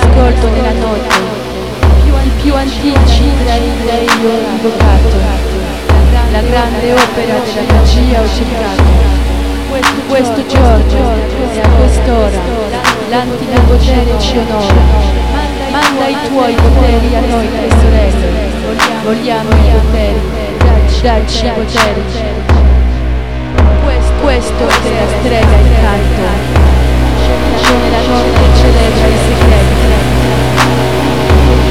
che abbiamo in ascolto nella notte, più antico cifra lei ho invocato, la grande opera della magia ho cercato. Questo giorno e a quest'ora l'antico potere ci onora. Manda i tuoi poteri a noi, le sorelle, vogliamo i poteri, dacci i poteri. Questo è la strega in canto nella notte celebra i segreti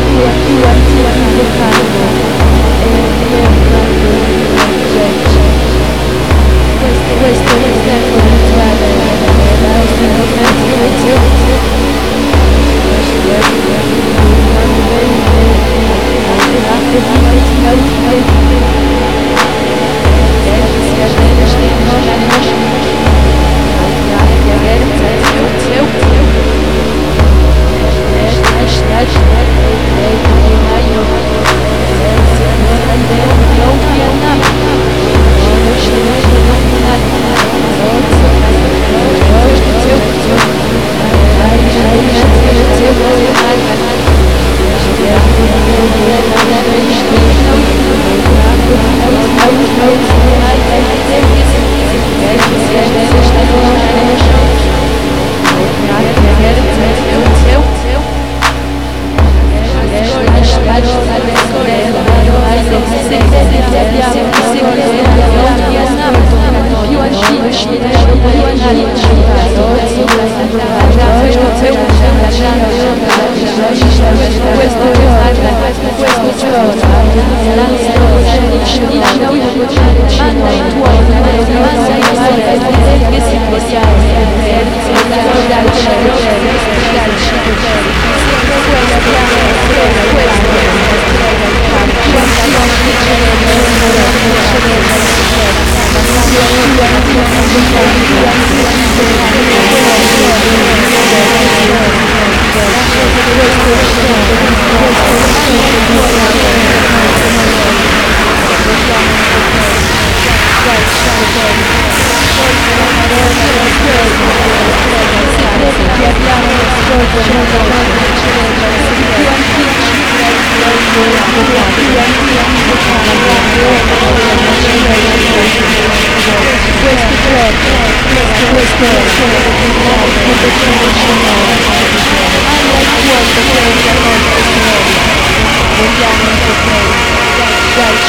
tu tu antica invocando e invocando questo questo è il tempo rituale la nostra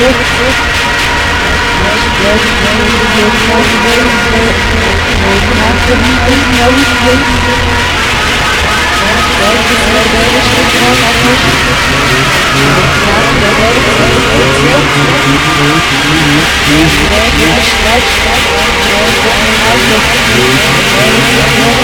O que é que você está fazendo? O que é que você está fazendo? O que é que você está fazendo? O que é que você está fazendo? O que é que você está fazendo? O que é que você Thank you.